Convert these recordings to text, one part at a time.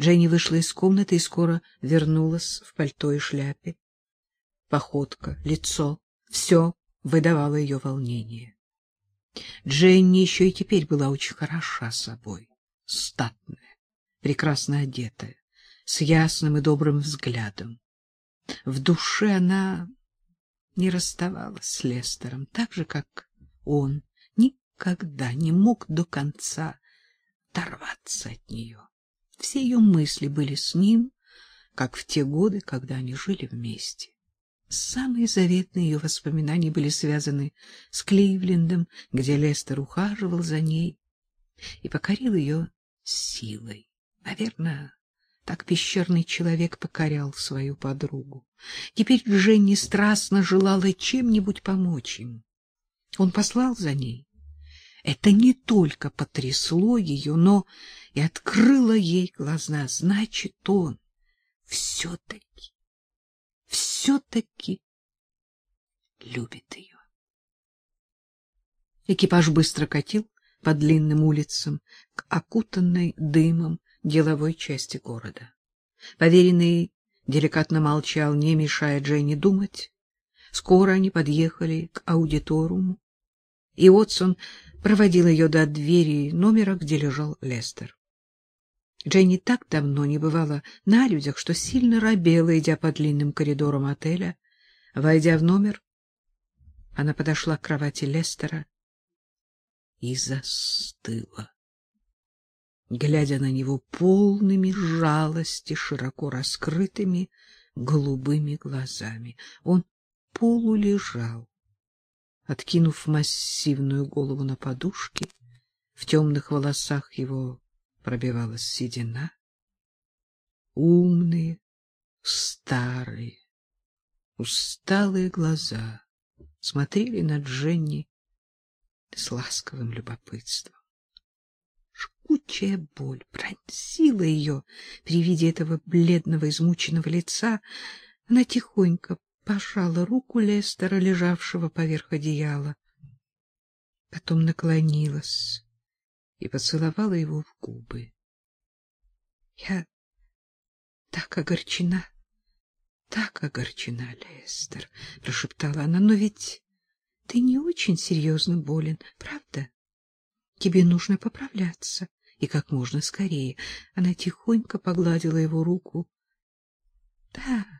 Дженни вышла из комнаты и скоро вернулась в пальто и шляпе. Походка, лицо — все выдавало ее волнение. Дженни еще и теперь была очень хороша собой, статная, прекрасно одетая, с ясным и добрым взглядом. В душе она не расставалась с Лестером, так же, как он никогда не мог до конца оторваться от нее. Все ее мысли были с ним, как в те годы, когда они жили вместе. Самые заветные ее воспоминания были связаны с Кливлендом, где Лестер ухаживал за ней и покорил ее силой. Наверное, так пещерный человек покорял свою подругу. Теперь Дженни страстно желала чем-нибудь помочь ему. Он послал за ней. Это не только потрясло ее, но и открыло ей глаза. Значит, он все-таки, все-таки любит ее. Экипаж быстро катил по длинным улицам к окутанной дымом деловой части города. Поверенный деликатно молчал, не мешая Дженни думать. Скоро они подъехали к аудиторуму, и Отсон проводил ее до двери номера, где лежал Лестер. Дженни так давно не бывала на людях, что сильно робела, идя по длинным коридорам отеля. Войдя в номер, она подошла к кровати Лестера и застыла глядя на него полными жалости, широко раскрытыми голубыми глазами. Он полулежал, откинув массивную голову на подушке, в темных волосах его пробивалась седина. Умные, старые, усталые глаза смотрели на Дженни с ласковым любопытством. Жгучая боль пронзила ее при виде этого бледного, измученного лица. Она тихонько пожала руку Лестера, лежавшего поверх одеяла. Потом наклонилась и поцеловала его в губы. — Я так огорчена, так огорчена, Лестер, — прошептала она, — но ведь ты не очень серьезно болен, правда? Тебе нужно поправляться, и как можно скорее. Она тихонько погладила его руку. — Да,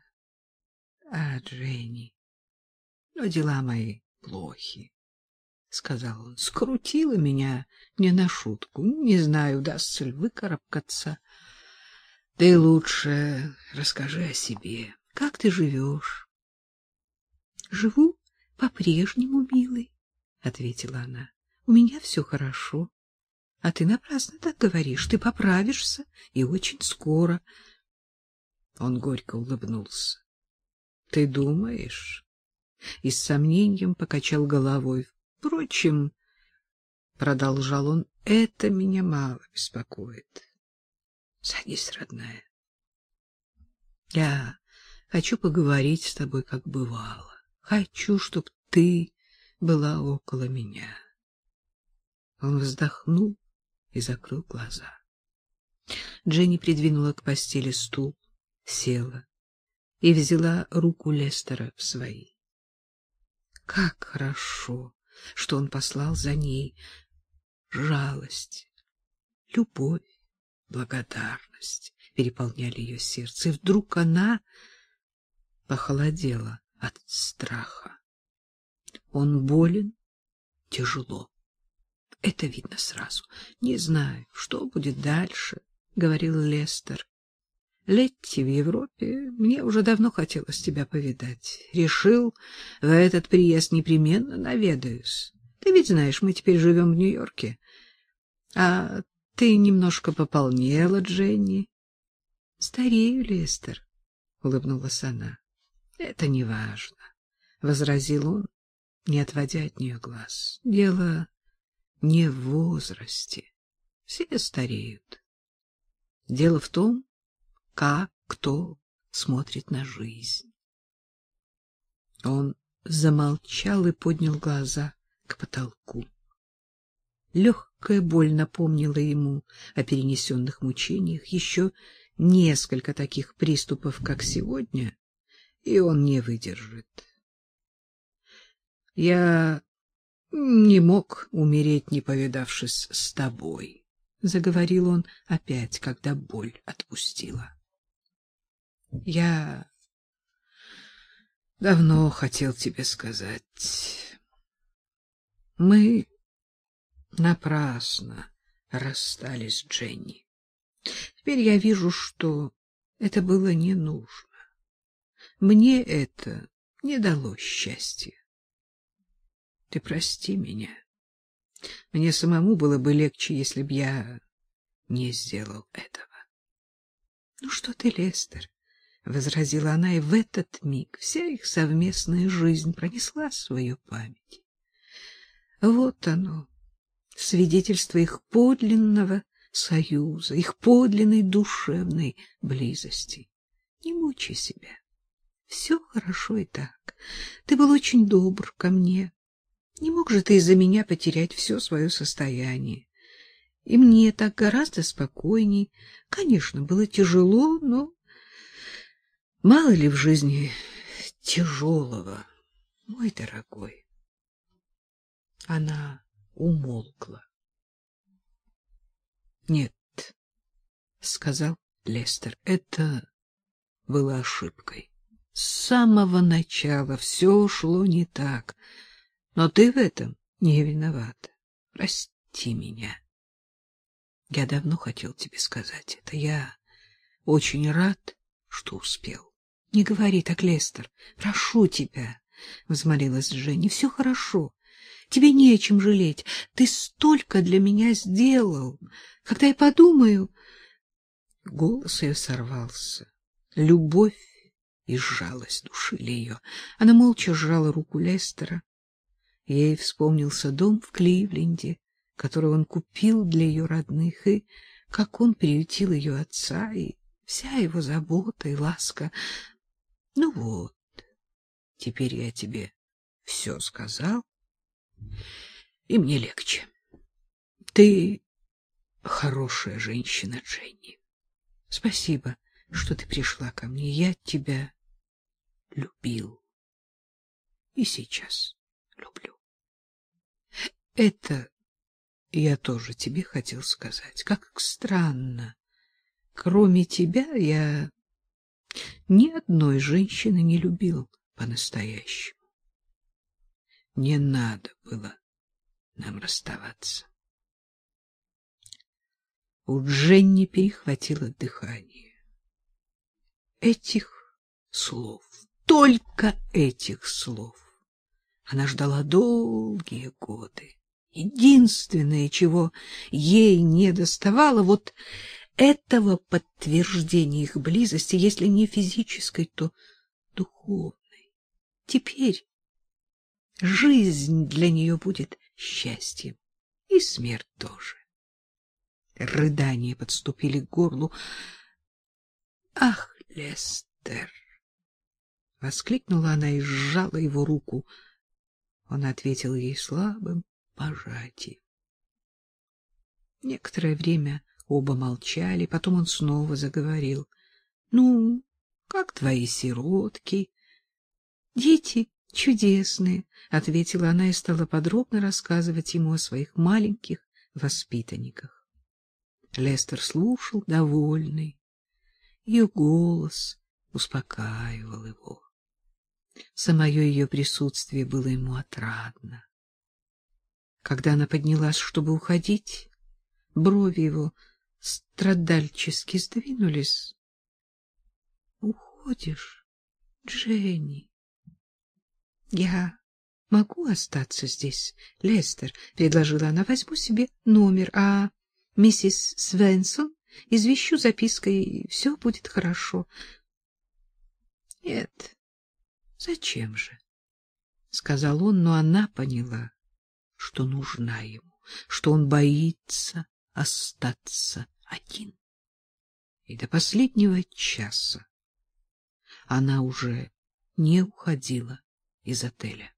а, Дженни, но дела мои плохи, — сказал он. — Скрутила меня не на шутку. Не знаю, удастся ли выкарабкаться. И лучше расскажи о себе. Как ты живешь? — Живу по-прежнему, милый, — ответила она. У меня все хорошо. А ты напрасно так говоришь. Ты поправишься, и очень скоро. Он горько улыбнулся. — Ты думаешь? И с сомнением покачал головой. Впрочем, — продолжал он, — это меня мало беспокоит. Садись, родная. Я хочу поговорить с тобой, как бывало. Хочу, чтобы ты была около меня. Он вздохнул и закрыл глаза. Дженни придвинула к постели стул, села и взяла руку Лестера в свои. Как хорошо, что он послал за ней жалость, любовь, благодарность переполняли ее сердце, и вдруг она похолодела от страха. Он болен тяжело. Это видно сразу. Не знаю, что будет дальше, говорил Лестер. Летти в Европе, мне уже давно хотелось тебя повидать. Решил, в этот приезд непременно наведаюсь. Ты ведь знаешь, мы теперь живем в Нью-Йорке. А ты немножко пополнела, Дженни. Старею, Лестер, улыбнулась она. Это не важно, возразил он, не отводя от нее глаз. Дело не в возрасте. Все стареют. Дело в том, как кто смотрит на жизнь. Он замолчал и поднял глаза к потолку. Легкая боль напомнила ему о перенесенных мучениях. Еще несколько таких приступов, как сегодня, и он не выдержит. Я не мог умереть, не повидавшись с тобой, — заговорил он опять, когда боль отпустила. Я давно хотел тебе сказать. Мы напрасно расстались с Дженни. Теперь я вижу, что это было не нужно. Мне это не дало счастья. Ты прости меня. Мне самому было бы легче, если б я не сделал этого. — Ну что ты, Лестер? — возразила она, и в этот миг вся их совместная жизнь пронесла свою память. Вот оно, свидетельство их подлинного союза, их подлинной душевной близости. Не мучай себя. Все хорошо и так. Ты был очень добр ко мне. Не мог же ты из-за меня потерять все свое состояние. И мне так гораздо спокойней. Конечно, было тяжело, но мало ли в жизни тяжелого, мой дорогой. Она умолкла. — Нет, — сказал Лестер, — это было ошибкой. С самого начала все шло не так. Но ты в этом не виновата. Прости меня. Я давно хотел тебе сказать это. Я очень рад, что успел. Не говори так, Лестер. Прошу тебя, — взмолилась Женя. Все хорошо. Тебе не о чем жалеть. Ты столько для меня сделал. Когда я подумаю... Голос ее сорвался. Любовь и жалость душили ее. Она молча сжала руку Лестера. Ей вспомнился дом в Кливленде, который он купил для ее родных, и как он приютил ее отца, и вся его забота и ласка. Ну вот, теперь я тебе все сказал, и мне легче. Ты хорошая женщина, Дженни. Спасибо, что ты пришла ко мне. Я тебя любил. И сейчас люблю. Это я тоже тебе хотел сказать. Как странно. Кроме тебя я ни одной женщины не любил по-настоящему. Не надо было нам расставаться. У Дженни перехватило дыхание. Этих слов, только этих слов она ждала долгие годы. Единственное, чего ей не доставало, вот этого подтверждения их близости, если не физической, то духовной. Теперь жизнь для нее будет счастьем, и смерть тоже. Рыдания подступили к горлу. «Ах, Лестер!» — воскликнула она и сжала его руку. Он ответил ей слабым пожатием. Некоторое время оба молчали, потом он снова заговорил. — Ну, как твои сиротки? — Дети чудесные, — ответила она и стала подробно рассказывать ему о своих маленьких воспитанниках. Лестер слушал, довольный. Ее голос успокаивал его. Самое ее присутствие было ему отрадно. Когда она поднялась, чтобы уходить, брови его страдальчески сдвинулись. — Уходишь, Дженни? — Я могу остаться здесь, Лестер, — предложила она. — Возьму себе номер, а миссис Свенсон извещу запиской, и все будет хорошо. — Нет, зачем же? — сказал он, но она поняла что нужна ему, что он боится остаться один. И до последнего часа она уже не уходила из отеля.